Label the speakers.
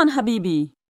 Speaker 1: آن حبیبی.